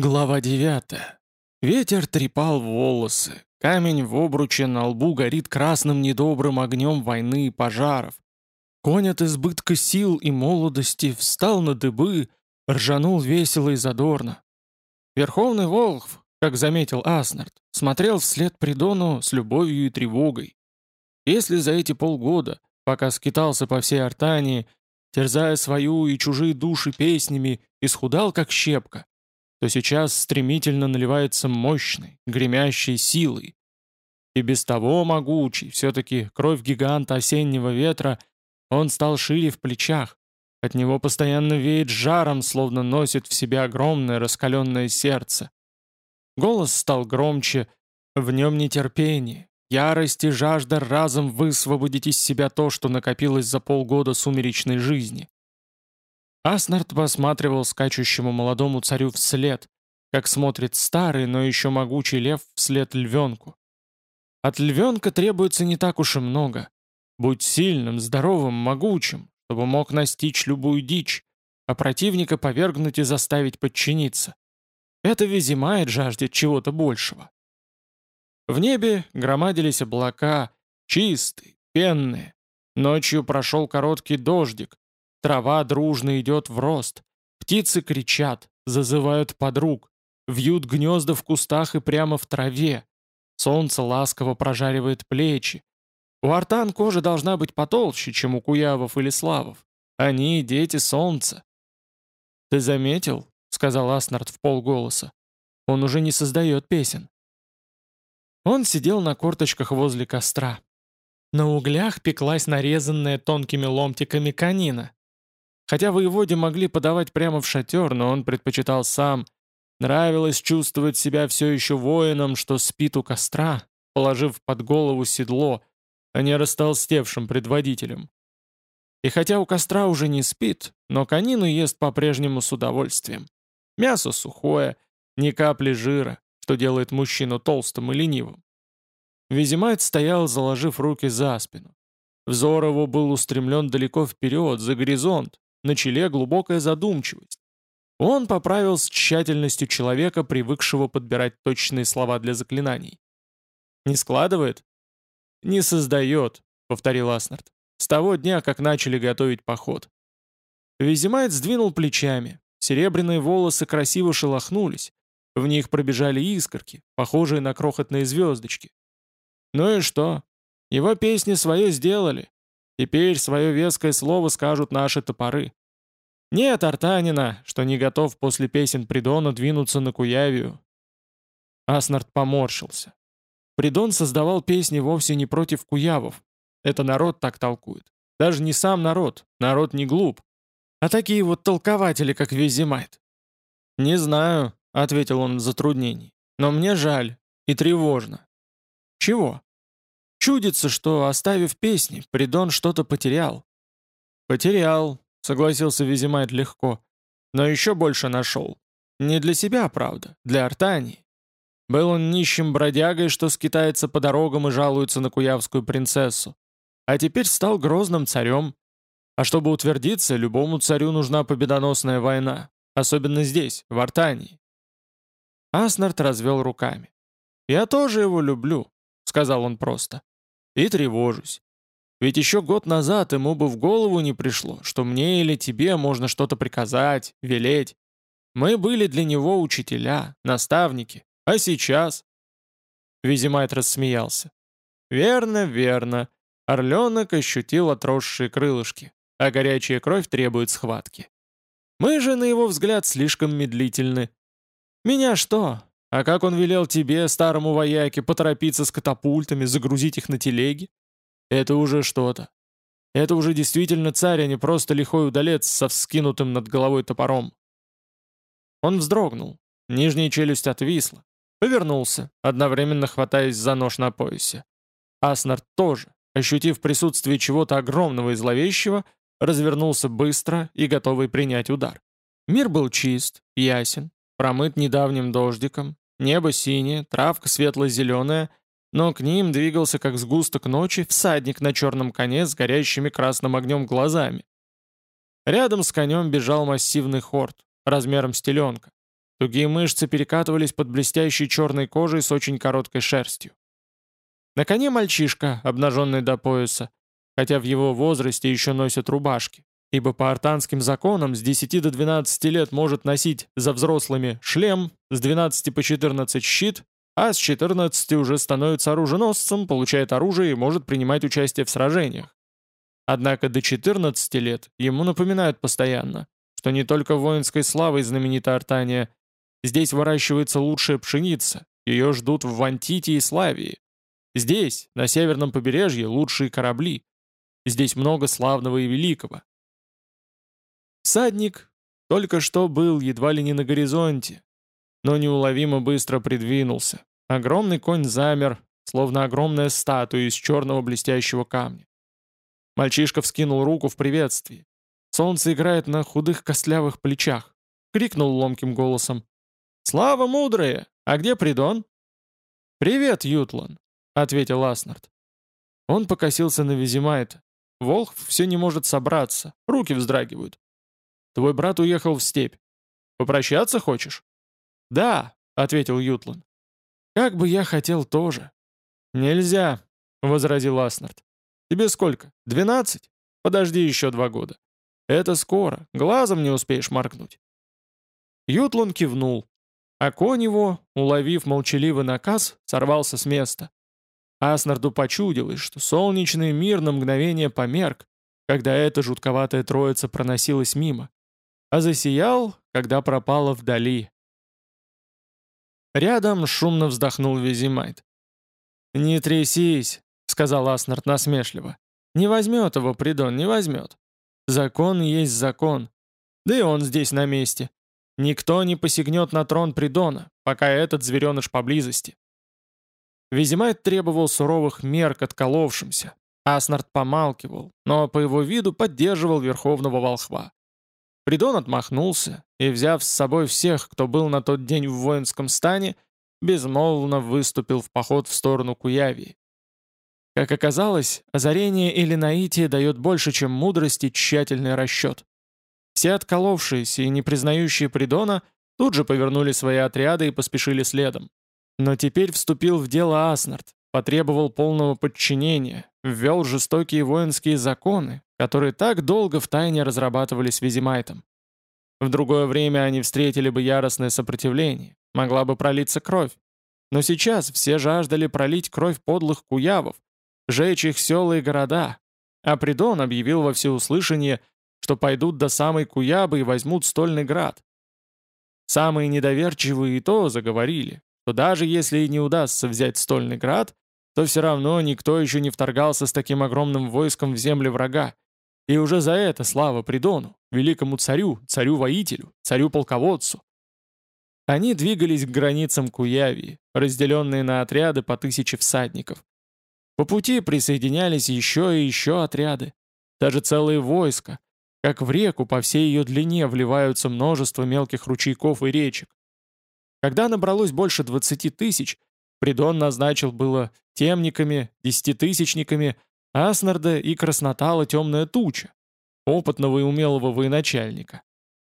Глава 9. Ветер трепал волосы. Камень в обруче на лбу горит красным недобрым огнем войны и пожаров. Конь от избытка сил и молодости встал на дыбы, ржанул весело и задорно. Верховный Волхв, как заметил Аснард, смотрел вслед Придону с любовью и тревогой. Если за эти полгода, пока скитался по всей Артании, терзая свою и чужие души песнями, исхудал как щепка, то сейчас стремительно наливается мощной, гремящей силой. И без того могучий, все-таки кровь гиганта осеннего ветра, он стал шире в плечах. От него постоянно веет жаром, словно носит в себе огромное раскаленное сердце. Голос стал громче, в нем нетерпение, ярость и жажда разом высвободить из себя то, что накопилось за полгода сумеречной жизни. Аснард посматривал скачущему молодому царю вслед, как смотрит старый, но еще могучий лев вслед львенку. От львенка требуется не так уж и много. Будь сильным, здоровым, могучим, чтобы мог настичь любую дичь, а противника повергнуть и заставить подчиниться. Это Визимает жаждет чего-то большего. В небе громадились облака, чистые, пенные. Ночью прошел короткий дождик, Трава дружно идет в рост. Птицы кричат, зазывают подруг, вьют гнезда в кустах и прямо в траве. Солнце ласково прожаривает плечи. У артан кожа должна быть потолще, чем у куявов или славов. Они — дети солнца. «Ты заметил?» — сказал Аснард в полголоса. «Он уже не создает песен». Он сидел на корточках возле костра. На углях пеклась нарезанная тонкими ломтиками канина. Хотя воеводе могли подавать прямо в шатер, но он предпочитал сам. Нравилось чувствовать себя все еще воином, что спит у костра, положив под голову седло, а не растолстевшим предводителем. И хотя у костра уже не спит, но конину ест по-прежнему с удовольствием. Мясо сухое, ни капли жира, что делает мужчину толстым и ленивым. Визимайт стоял, заложив руки за спину. Взор его был устремлен далеко вперед, за горизонт, на челе глубокая задумчивость. Он поправил с тщательностью человека, привыкшего подбирать точные слова для заклинаний. «Не складывает?» «Не создает», — повторил Аснард. «С того дня, как начали готовить поход». Визимайт сдвинул плечами. Серебряные волосы красиво шелохнулись. В них пробежали искорки, похожие на крохотные звездочки. Ну и что? Его песни свое сделали. Теперь свое веское слово скажут наши топоры. Нет Артанина, что не готов после песен Придона двинуться на Куявию. Аснард поморщился. Придон создавал песни вовсе не против куявов. Это народ так толкует. Даже не сам народ, народ не глуп. А такие вот толкователи, как Визимайт. «Не знаю», — ответил он в затруднении. «Но мне жаль и тревожно». «Чего?» Чудится, что, оставив песни, Придон что-то потерял. «Потерял», — согласился Визимайт легко. «Но еще больше нашел. Не для себя, правда, для Артании. Был он нищим бродягой, что скитается по дорогам и жалуется на куявскую принцессу. А теперь стал грозным царем. А чтобы утвердиться, любому царю нужна победоносная война. Особенно здесь, в Артании. Аснард развел руками. «Я тоже его люблю», — сказал он просто. И тревожусь. Ведь еще год назад ему бы в голову не пришло, что мне или тебе можно что-то приказать, велеть. Мы были для него учителя, наставники. А сейчас...» Визимайт рассмеялся. «Верно, верно. Орленок ощутил отросшие крылышки, а горячая кровь требует схватки. Мы же, на его взгляд, слишком медлительны. Меня что, а как он велел тебе, старому вояке, поторопиться с катапультами, загрузить их на телеги? Это уже что-то. Это уже действительно царь, а не просто лихой удалец со вскинутым над головой топором. Он вздрогнул, нижняя челюсть отвисла, повернулся, одновременно хватаясь за нож на поясе. Аснард тоже, ощутив присутствие чего-то огромного и зловещего, развернулся быстро и готовый принять удар. Мир был чист, ясен, промыт недавним дождиком, небо синее, травка светло-зеленая, но к ним двигался как сгусток ночи всадник на черном коне с горящими красным огнем глазами. Рядом с конем бежал массивный хорд, размером с теленка. тугие мышцы перекатывались под блестящей черной кожей с очень короткой шерстью. На коне мальчишка, обнаженный до пояса, хотя в его возрасте еще носят рубашки, ибо по артанским законам с 10 до 12 лет может носить за взрослыми шлем, с 12 по 14 щит, а с 14 уже становится оруженосцем, получает оружие и может принимать участие в сражениях. Однако до 14 лет ему напоминают постоянно, что не только воинской славой знаменита Артания, здесь выращивается лучшая пшеница, ее ждут в Вантите и Славии. Здесь, на северном побережье, лучшие корабли. Здесь много славного и великого. Садник только что был едва ли не на горизонте, но неуловимо быстро придвинулся. Огромный конь замер, словно огромная статуя из черного блестящего камня. Мальчишка вскинул руку в приветствии. Солнце играет на худых костлявых плечах. Крикнул ломким голосом. «Слава мудрая! А где Придон?» «Привет, Ютлан!» — ответил Аснард. Он покосился на Визимайта. Волх все не может собраться, руки вздрагивают. «Твой брат уехал в степь. Попрощаться хочешь?» «Да», — ответил Ютлан. «Как бы я хотел тоже». «Нельзя», — возразил Аснард. «Тебе сколько? Двенадцать? Подожди еще два года. Это скоро, глазом не успеешь моргнуть». Ютлан кивнул, а конь его, уловив молчаливый наказ, сорвался с места. Аснарду почудилось, что солнечный мир на мгновение померк, когда эта жутковатая троица проносилась мимо, а засиял, когда пропала вдали. Рядом шумно вздохнул Визимайт. «Не трясись», — сказал Аснард насмешливо. «Не возьмет его Придон, не возьмет. Закон есть закон. Да и он здесь на месте. Никто не посягнет на трон Придона, пока этот звереныш поблизости». Визимайт требовал суровых мер к отколовшимся. Аснард помалкивал, но по его виду поддерживал верховного волхва. Придон отмахнулся и, взяв с собой всех, кто был на тот день в воинском стане, безмолвно выступил в поход в сторону Куявии. Как оказалось, озарение или наитие дает больше, чем мудрость и тщательный расчет. Все отколовшиеся и не признающие Придона тут же повернули свои отряды и поспешили следом. Но теперь вступил в дело Аснард, потребовал полного подчинения, ввел жестокие воинские законы, которые так долго в тайне разрабатывались Визимайтом. В другое время они встретили бы яростное сопротивление, могла бы пролиться кровь. Но сейчас все жаждали пролить кровь подлых куявов, жечь их села и города. А Придон объявил во всеуслышание, что пойдут до самой Куябы и возьмут стольный град. Самые недоверчивые и то заговорили, что даже если и не удастся взять стольный град, то все равно никто еще не вторгался с таким огромным войском в земли врага, и уже за это слава Придону, великому царю, царю-воителю, царю-полководцу. Они двигались к границам Куявии, разделенные на отряды по тысяче всадников. По пути присоединялись еще и еще отряды, даже целые войска, как в реку по всей ее длине вливаются множество мелких ручейков и речек. Когда набралось больше 20 тысяч, Придон назначил было темниками, десятитысячниками, Аснарда и Краснотала темная туча, опытного и умелого военачальника.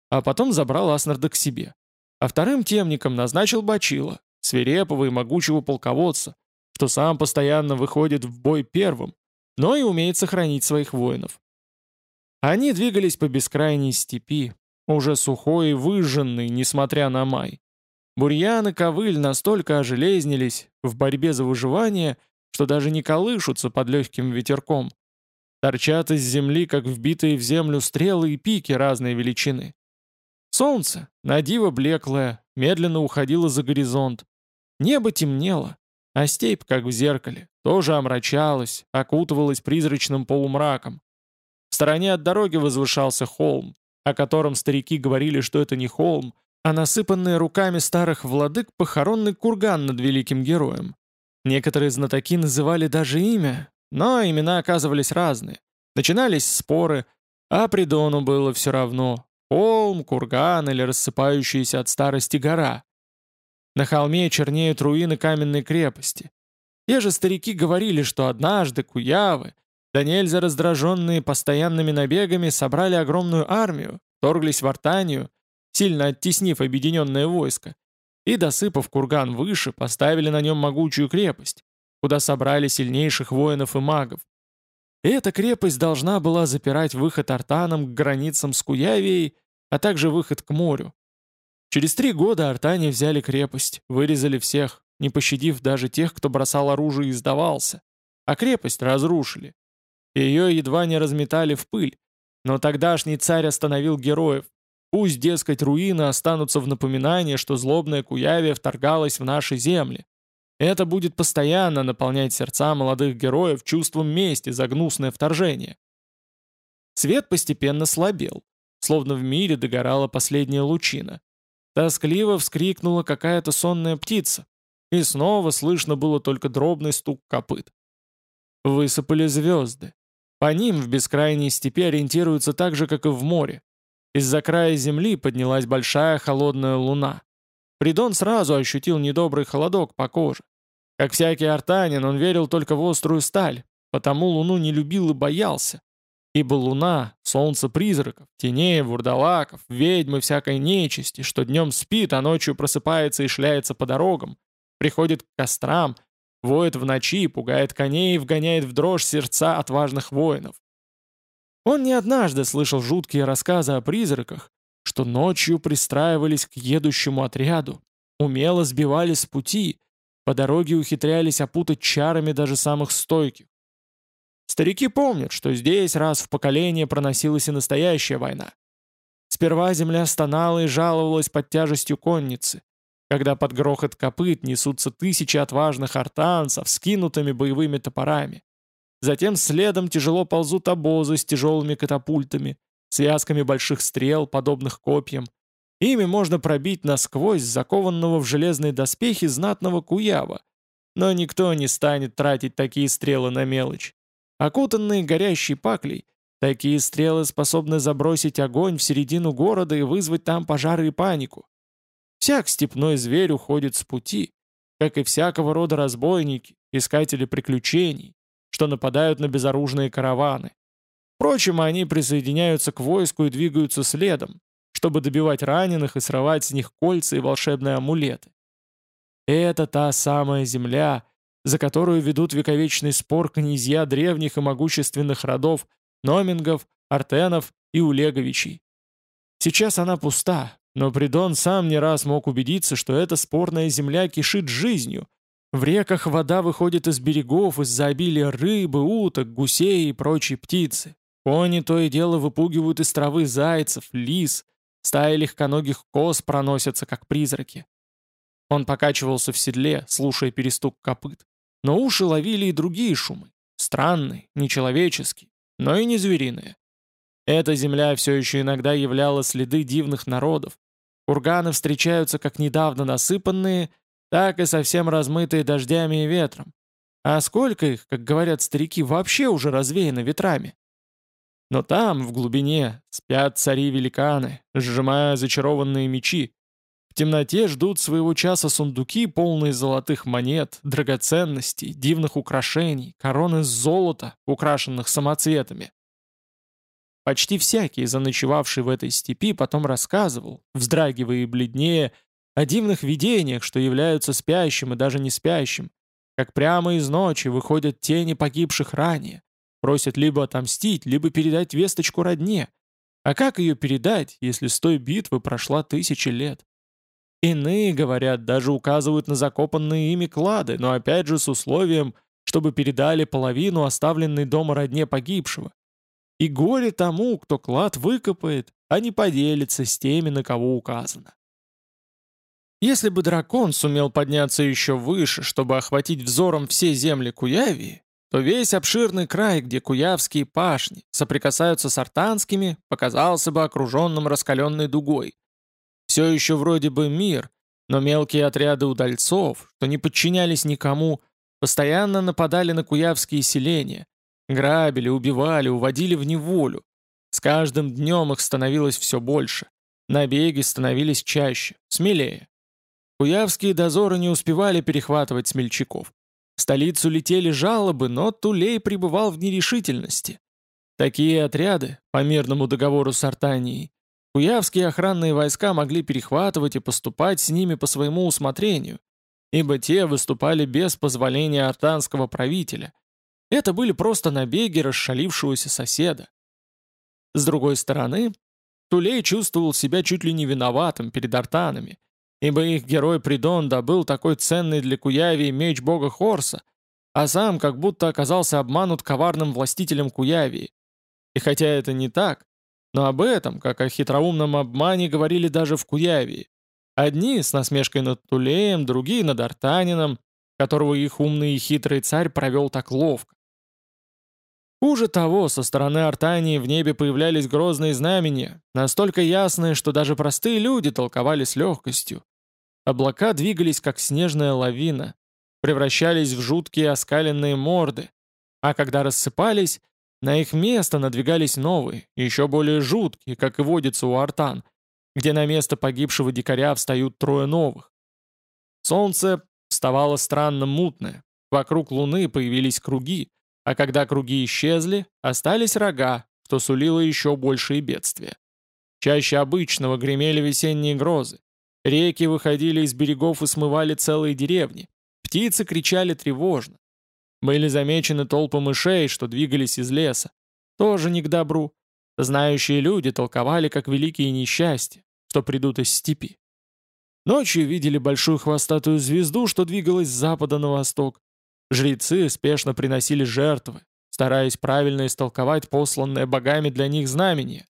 А потом забрал Аснарда к себе. А вторым темником назначил Бачила, свирепого и могучего полководца, что сам постоянно выходит в бой первым, но и умеет сохранить своих воинов. Они двигались по бескрайней степи, уже сухой и выжженной, несмотря на май. Бурьян и ковыль настолько ожелезнились в борьбе за выживание, что даже не колышутся под легким ветерком. Торчат из земли, как вбитые в землю стрелы и пики разной величины. Солнце, надиво блеклое, медленно уходило за горизонт. Небо темнело, а степь, как в зеркале, тоже омрачалась, окутывалась призрачным полумраком. В стороне от дороги возвышался холм, о котором старики говорили, что это не холм, а насыпанный руками старых владык похоронный курган над великим героем. Некоторые знатоки называли даже имя, но имена оказывались разные. Начинались споры, а Придону было все равно, холм, курган или рассыпающаяся от старости гора. На холме чернеют руины каменной крепости. Те же старики говорили, что однажды куявы, да нельзя раздраженные постоянными набегами, собрали огромную армию, торглись в Артанию сильно оттеснив объединенное войско, и, досыпав курган выше, поставили на нем могучую крепость, куда собрали сильнейших воинов и магов. Эта крепость должна была запирать выход артанам к границам с Куявией, а также выход к морю. Через три года артане взяли крепость, вырезали всех, не пощадив даже тех, кто бросал оружие и сдавался, а крепость разрушили. Ее едва не разметали в пыль, но тогдашний царь остановил героев. Пусть, дескать, руины останутся в напоминание, что злобная Куявия вторгалась в наши земли. Это будет постоянно наполнять сердца молодых героев чувством мести за гнусное вторжение. Свет постепенно слабел, словно в мире догорала последняя лучина. Тоскливо вскрикнула какая-то сонная птица, и снова слышно было только дробный стук копыт. Высыпали звезды. По ним в бескрайней степи ориентируются так же, как и в море. Из-за края земли поднялась большая холодная луна. Придон сразу ощутил недобрый холодок по коже. Как всякий артанин, он верил только в острую сталь, потому луну не любил и боялся. Ибо луна — солнце призраков, теней, вурдалаков, ведьмы всякой нечисти, что днем спит, а ночью просыпается и шляется по дорогам, приходит к кострам, воет в ночи, пугает коней и вгоняет в дрожь сердца отважных воинов. Он не однажды слышал жуткие рассказы о призраках, что ночью пристраивались к едущему отряду, умело сбивали с пути, по дороге ухитрялись опутать чарами даже самых стойких. Старики помнят, что здесь раз в поколение проносилась и настоящая война. Сперва земля стонала и жаловалась под тяжестью конницы, когда под грохот копыт несутся тысячи отважных артанцев с кинутыми боевыми топорами. Затем следом тяжело ползут обозы с тяжелыми катапультами, связками больших стрел, подобных копьям. Ими можно пробить насквозь закованного в железные доспехи знатного куява, но никто не станет тратить такие стрелы на мелочь. Окутанные горящей паклей, такие стрелы способны забросить огонь в середину города и вызвать там пожары и панику. Всяк степной зверь уходит с пути, как и всякого рода разбойники, искатели приключений, что нападают на безоружные караваны. Впрочем, они присоединяются к войску и двигаются следом, чтобы добивать раненых и срывать с них кольца и волшебные амулеты. Это та самая земля, за которую ведут вековечный спор князья древних и могущественных родов Номингов, Артенов и Улеговичей. Сейчас она пуста, но Придон сам не раз мог убедиться, что эта спорная земля кишит жизнью. В реках вода выходит из берегов из-за обилия рыбы, уток, гусей и прочей птицы. Кони то и дело выпугивают из травы зайцев, лис, стаи легконогих коз проносятся, как призраки. Он покачивался в седле, слушая перестук копыт. Но уши ловили и другие шумы. Странные, нечеловеческие, но и не звериные. Эта земля все еще иногда являла следы дивных народов. Курганы встречаются как недавно насыпанные, так и совсем размытые дождями и ветром. А сколько их, как говорят старики, вообще уже развеяно ветрами? Но там, в глубине, спят цари-великаны, сжимая зачарованные мечи, в темноте ждут своего часа сундуки, полные золотых монет, драгоценностей, дивных украшений, короны из золота, украшенных самоцветами. Почти всякий, заночевавший в этой степи, потом рассказывал, вздрагивая и бледнее, о дивных видениях, что являются спящим и даже не спящим, как прямо из ночи выходят тени погибших ранее, просят либо отомстить, либо передать весточку родне. А как ее передать, если с той битвы прошла тысячи лет? Иные, говорят, даже указывают на закопанные ими клады, но опять же с условием, чтобы передали половину оставленной дома родне погибшего. И горе тому, кто клад выкопает, а не поделится с теми, на кого указано. Если бы дракон сумел подняться еще выше, чтобы охватить взором все земли Куявии, то весь обширный край, где куявские пашни соприкасаются с артанскими, показался бы окруженным раскаленной дугой, все еще вроде бы мир, но мелкие отряды удальцов, что не подчинялись никому, постоянно нападали на куявские селения, грабили, убивали, уводили в неволю. С каждым днем их становилось все больше. Набеги становились чаще, смелее. Куявские дозоры не успевали перехватывать смельчаков. В столицу летели жалобы, но Тулей пребывал в нерешительности. Такие отряды, по мирному договору с Артанией, Куявские охранные войска могли перехватывать и поступать с ними по своему усмотрению, ибо те выступали без позволения артанского правителя. Это были просто набеги расшалившегося соседа. С другой стороны, Тулей чувствовал себя чуть ли не виноватым перед артанами, ибо их герой Придон добыл такой ценный для Куявии меч бога Хорса, а сам как будто оказался обманут коварным властителем Куявии. И хотя это не так, но об этом, как о хитроумном обмане, говорили даже в Куявии. Одни с насмешкой над Тулеем, другие над Артанином, которого их умный и хитрый царь провел так ловко. Хуже того, со стороны Артании в небе появлялись грозные знамения, настолько ясные, что даже простые люди толковали с легкостью. Облака двигались, как снежная лавина, превращались в жуткие оскаленные морды, а когда рассыпались, на их место надвигались новые, еще более жуткие, как и водится у артан, где на место погибшего дикаря встают трое новых. Солнце вставало странно мутное, вокруг луны появились круги, а когда круги исчезли, остались рога, что сулило еще большие бедствия. Чаще обычного гремели весенние грозы. Реки выходили из берегов и смывали целые деревни. Птицы кричали тревожно. Были замечены толпы мышей, что двигались из леса. Тоже не к добру. Знающие люди толковали как великие несчастья, что придут из степи. Ночью видели большую хвостатую звезду, что двигалась с запада на восток. Жрецы спешно приносили жертвы, стараясь правильно истолковать посланное богами для них знамение.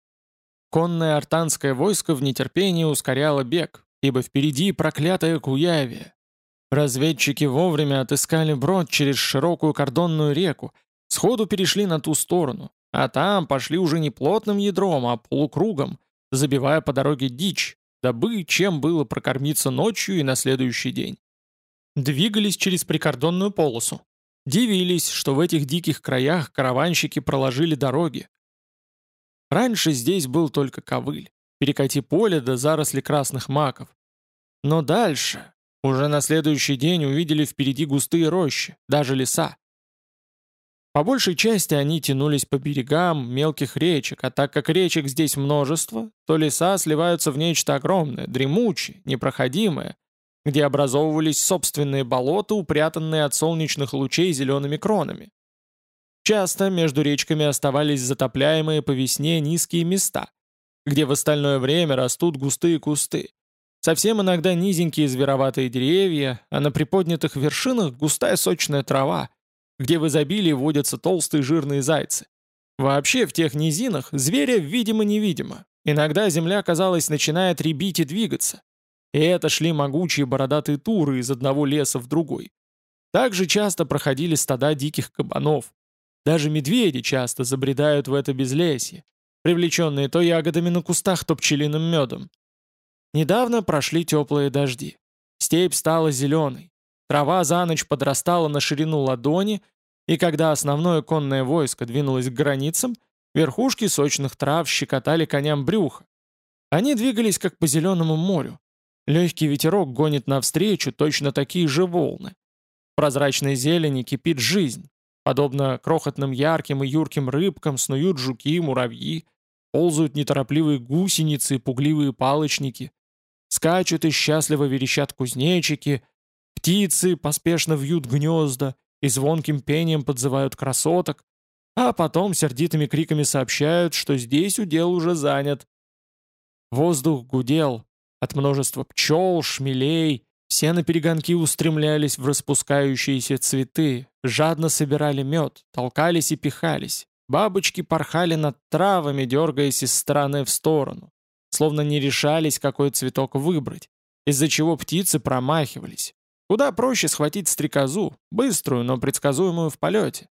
Конное артанское войско в нетерпении ускоряло бег, ибо впереди проклятая Куявия, Разведчики вовремя отыскали брод через широкую кордонную реку, сходу перешли на ту сторону, а там пошли уже не плотным ядром, а полукругом, забивая по дороге дичь, дабы чем было прокормиться ночью и на следующий день. Двигались через прикордонную полосу. Дивились, что в этих диких краях караванщики проложили дороги. Раньше здесь был только ковыль, перекати поле до заросли красных маков. Но дальше, уже на следующий день увидели впереди густые рощи, даже леса. По большей части они тянулись по берегам мелких речек, а так как речек здесь множество, то леса сливаются в нечто огромное, дремучее, непроходимое, где образовывались собственные болота, упрятанные от солнечных лучей зелеными кронами. Часто между речками оставались затопляемые по весне низкие места, где в остальное время растут густые кусты, Совсем иногда низенькие звероватые деревья, а на приподнятых вершинах густая сочная трава, где в изобилии водятся толстые жирные зайцы. Вообще в тех низинах зверя видимо-невидимо. Иногда земля, казалось, начинает ребить и двигаться. И это шли могучие бородатые туры из одного леса в другой. Также часто проходили стада диких кабанов. Даже медведи часто забредают в это безлесье, привлеченные то ягодами на кустах, то пчелиным медом. Недавно прошли теплые дожди. Степь стала зеленой. Трава за ночь подрастала на ширину ладони, и когда основное конное войско двинулось к границам, верхушки сочных трав щекотали коням брюха. Они двигались как по зеленому морю. Легкий ветерок гонит навстречу точно такие же волны. В прозрачной зелени кипит жизнь. Подобно крохотным ярким и юрким рыбкам снуют жуки, муравьи, ползают неторопливые гусеницы и пугливые палочники. Скачут и счастливо верещат кузнечики, птицы поспешно вьют гнезда и звонким пением подзывают красоток, а потом сердитыми криками сообщают, что здесь удел уже занят. Воздух гудел, от множества пчел, шмелей, все на перегонки устремлялись в распускающиеся цветы, жадно собирали мед, толкались и пихались. Бабочки порхали над травами, дергаясь из стороны в сторону словно не решались, какой цветок выбрать, из-за чего птицы промахивались. Куда проще схватить стрекозу, быструю, но предсказуемую в полете.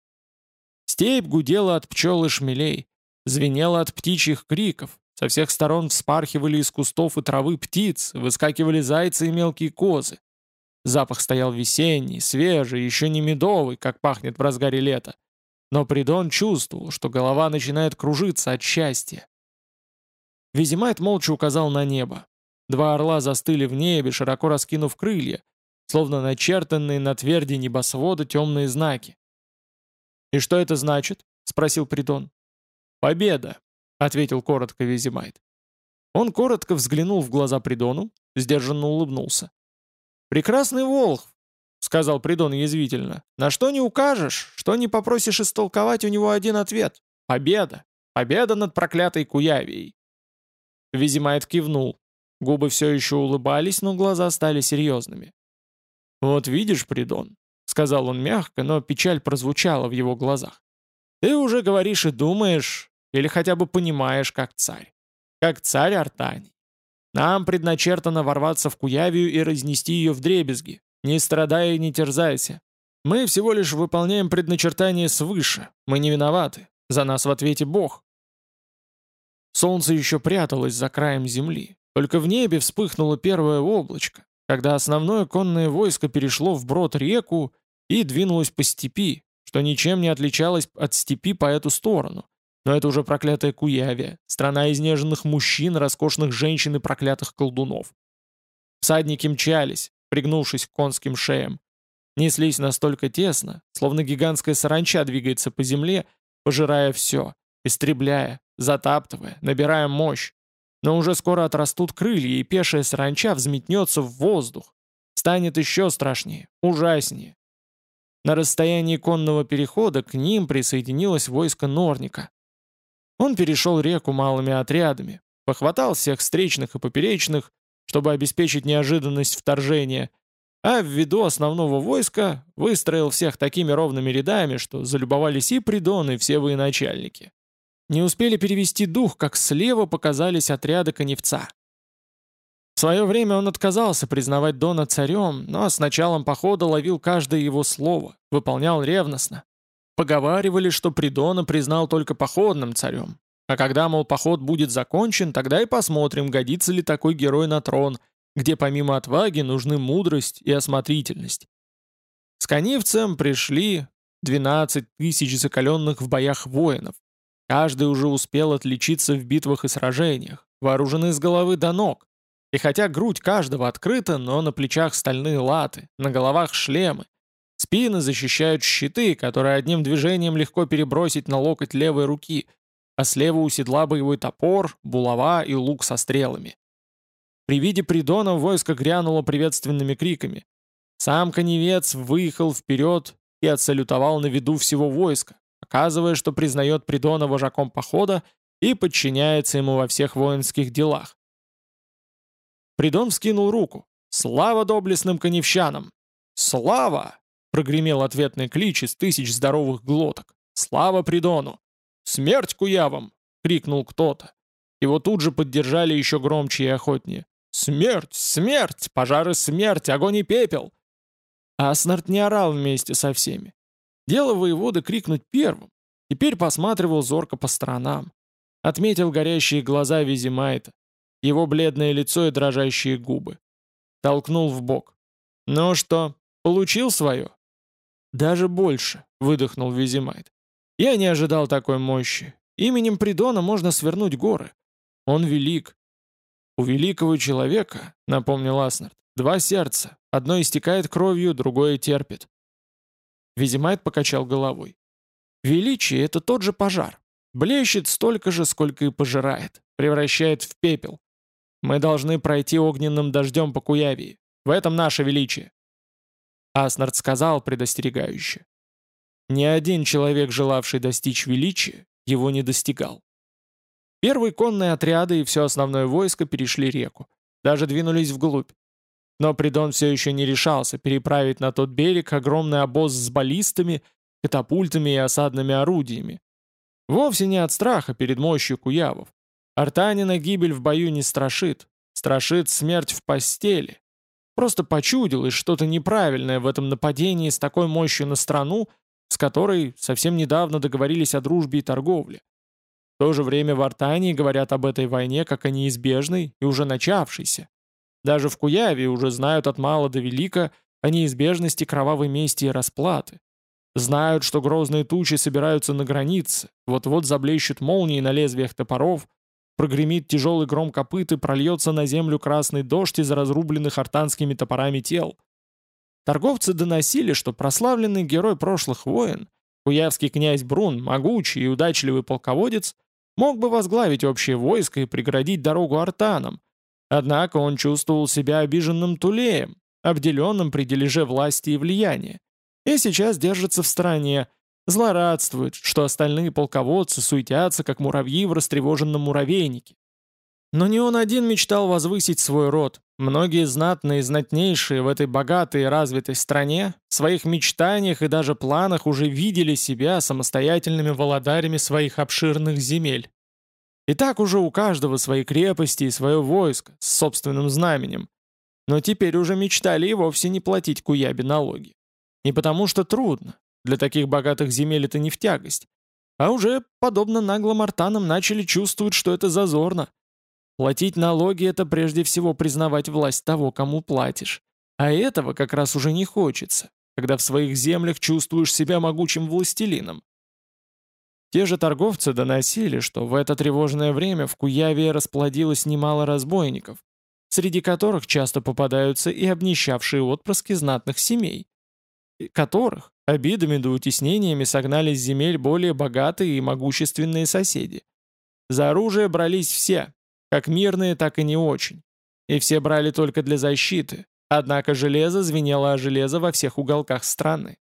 Степь гудела от пчел и шмелей, звенела от птичьих криков, со всех сторон вспархивали из кустов и травы птиц, выскакивали зайцы и мелкие козы. Запах стоял весенний, свежий, еще не медовый, как пахнет в разгаре лета. Но Придон чувствовал, что голова начинает кружиться от счастья. Визимайт молча указал на небо. Два орла застыли в небе, широко раскинув крылья, словно начертанные на тверди небосвода темные знаки. «И что это значит?» — спросил Придон. «Победа», — ответил коротко Визимайт. Он коротко взглянул в глаза Придону, сдержанно улыбнулся. «Прекрасный Волхв!» — сказал Придон язвительно. «На что не укажешь, что не попросишь истолковать у него один ответ. Победа! Победа над проклятой Куявией!» Визимайт кивнул. Губы все еще улыбались, но глаза стали серьезными. «Вот видишь, Придон», — сказал он мягко, но печаль прозвучала в его глазах. «Ты уже говоришь и думаешь, или хотя бы понимаешь, как царь. Как царь Артани. Нам предначертано ворваться в Куявию и разнести ее в дребезги, не страдая и не терзайся. Мы всего лишь выполняем предначертание свыше, мы не виноваты, за нас в ответе Бог. Солнце еще пряталось за краем земли, только в небе вспыхнуло первое облачко, когда основное конное войско перешло вброд реку и двинулось по степи, что ничем не отличалось от степи по эту сторону, но это уже проклятая Куявия, страна изнеженных мужчин, роскошных женщин и проклятых колдунов. Всадники мчались, пригнувшись к конским шеям. Неслись настолько тесно, словно гигантская саранча двигается по земле, пожирая все, истребляя, затаптывая, набирая мощь. Но уже скоро отрастут крылья, и пешая саранча взметнется в воздух. Станет еще страшнее, ужаснее. На расстоянии конного перехода к ним присоединилось войско Норника. Он перешел реку малыми отрядами, похватал всех встречных и поперечных, чтобы обеспечить неожиданность вторжения, а в виду основного войска выстроил всех такими ровными рядами, что залюбовались и придоны, и все военачальники. Не успели перевести дух, как слева показались отряды коневца. В свое время он отказался признавать Дона царем, но с началом похода ловил каждое его слово, выполнял ревностно. Поговаривали, что Придона признал только походным царем. А когда, мол, поход будет закончен, тогда и посмотрим, годится ли такой герой на трон, где помимо отваги нужны мудрость и осмотрительность. С конивцем пришли 12 тысяч закаленных в боях воинов. Каждый уже успел отличиться в битвах и сражениях, вооружены с головы до ног. И хотя грудь каждого открыта, но на плечах стальные латы, на головах шлемы, Спины защищают щиты, которые одним движением легко перебросить на локоть левой руки, а слева у седла боевой топор, булава и лук со стрелами. При виде Придона войско грянуло приветственными криками. Сам коневец выехал вперед и отсалютовал на виду всего войска, показывая, что признает Придона вожаком похода и подчиняется ему во всех воинских делах. Придон вскинул руку. «Слава доблестным коневщанам! Слава!» Прогремел ответный клич из тысяч здоровых глоток. «Слава Придону!» «Смерть куявам!» — крикнул кто-то. Его тут же поддержали еще громче и охотнее. «Смерть! Смерть! Пожары смерть! Огонь и пепел!» Аснард не орал вместе со всеми. Дело воеводы крикнуть первым. Теперь посматривал зорко по сторонам. Отметил горящие глаза Визимайта, его бледное лицо и дрожащие губы. Толкнул в бок. «Ну что, получил свое?» «Даже больше», — выдохнул Визимайт. «Я не ожидал такой мощи. Именем Придона можно свернуть горы. Он велик». «У великого человека», — напомнил Аснард, — «два сердца. Одно истекает кровью, другое терпит». Визимайт покачал головой. «Величие — это тот же пожар. Блещет столько же, сколько и пожирает. Превращает в пепел. Мы должны пройти огненным дождем по Куявии. В этом наше величие. Аснард сказал предостерегающе. Ни один человек, желавший достичь величия, его не достигал. Первые конные отряды и все основное войско перешли реку, даже двинулись вглубь. Но Придон все еще не решался переправить на тот берег огромный обоз с баллистами, катапультами и осадными орудиями. Вовсе не от страха перед мощью куявов. Артанина гибель в бою не страшит, страшит смерть в постели, Просто почудилось что-то неправильное в этом нападении с такой мощью на страну, с которой совсем недавно договорились о дружбе и торговле. В то же время в Артании говорят об этой войне как о неизбежной и уже начавшейся. Даже в Куяве уже знают от мала до велика о неизбежности кровавой мести и расплаты. Знают, что грозные тучи собираются на границе, вот-вот заблещут молнии на лезвиях топоров, Прогремит тяжелый гром копыт и прольется на землю красный дождь из разрубленных артанскими топорами тел. Торговцы доносили, что прославленный герой прошлых войн, куявский князь Брун, могучий и удачливый полководец, мог бы возглавить общее войско и преградить дорогу артанам. Однако он чувствовал себя обиженным Тулеем, обделенным при дележе власти и влияния, и сейчас держится в стороне, злорадствует, что остальные полководцы суетятся, как муравьи в растревоженном муравейнике. Но не он один мечтал возвысить свой род. Многие знатные и знатнейшие в этой богатой и развитой стране в своих мечтаниях и даже планах уже видели себя самостоятельными володарями своих обширных земель. И так уже у каждого свои крепости и свое войско с собственным знаменем. Но теперь уже мечтали и вовсе не платить Куябе налоги. Не потому что трудно, для таких богатых земель это не в тягость, а уже, подобно наглым артанам, начали чувствовать, что это зазорно – Платить налоги — это прежде всего признавать власть того, кому платишь. А этого как раз уже не хочется, когда в своих землях чувствуешь себя могучим властелином. Те же торговцы доносили, что в это тревожное время в Куяве расплодилось немало разбойников, среди которых часто попадаются и обнищавшие отпрыски знатных семей, которых обидами да утеснениями согнали с земель более богатые и могущественные соседи. За оружие брались все, как мирные, так и не очень. И все брали только для защиты, однако железо звенело о железо во всех уголках страны.